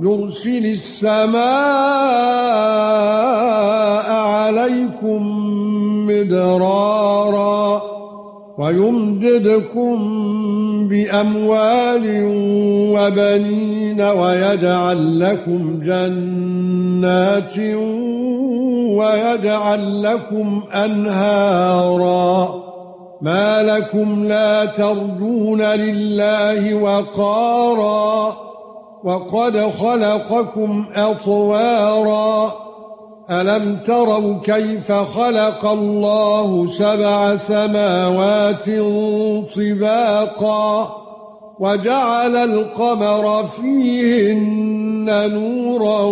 يرسل السماء عليكم مدرارا ويمددكم بأموال وبنين ويجعل لكم جنات ويجعل لكم أنهارا ما لكم لا ترجون لله وقارا وقد خلقكم أطوارا. ألم تروا كيف خلق الله سبع سماوات طباقا؟ وجعل القمر فيهن نورا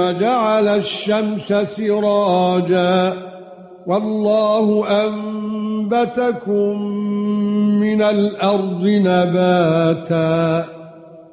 وجعل الشمس سراجا. والله أنبتكم من الأرض نباتا.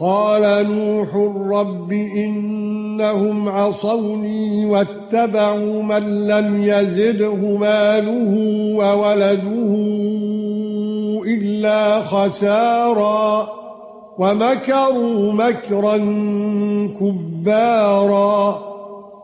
قال نوح رب إنهم عصوني واتبعوا من لم يزده ماله وولده إلا خسارا ومكروا مكرا كبارا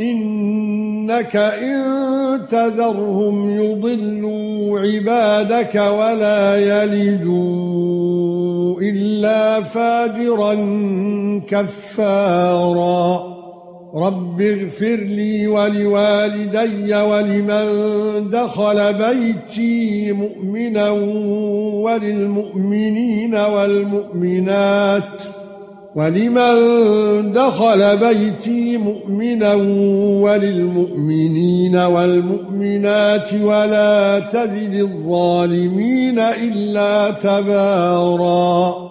إنك إن تذرهم يضلوا عبادك ولا يلدوا إلا فاجرا كفارا. رب اغفر لي ولوالدي ولمن دخل بيتي مؤمنا وللمؤمنين والمؤمنات. ولمن دخل بيتي مؤمنا وللمؤمنين والمؤمنات ولا تزد الظالمين إلا تباراً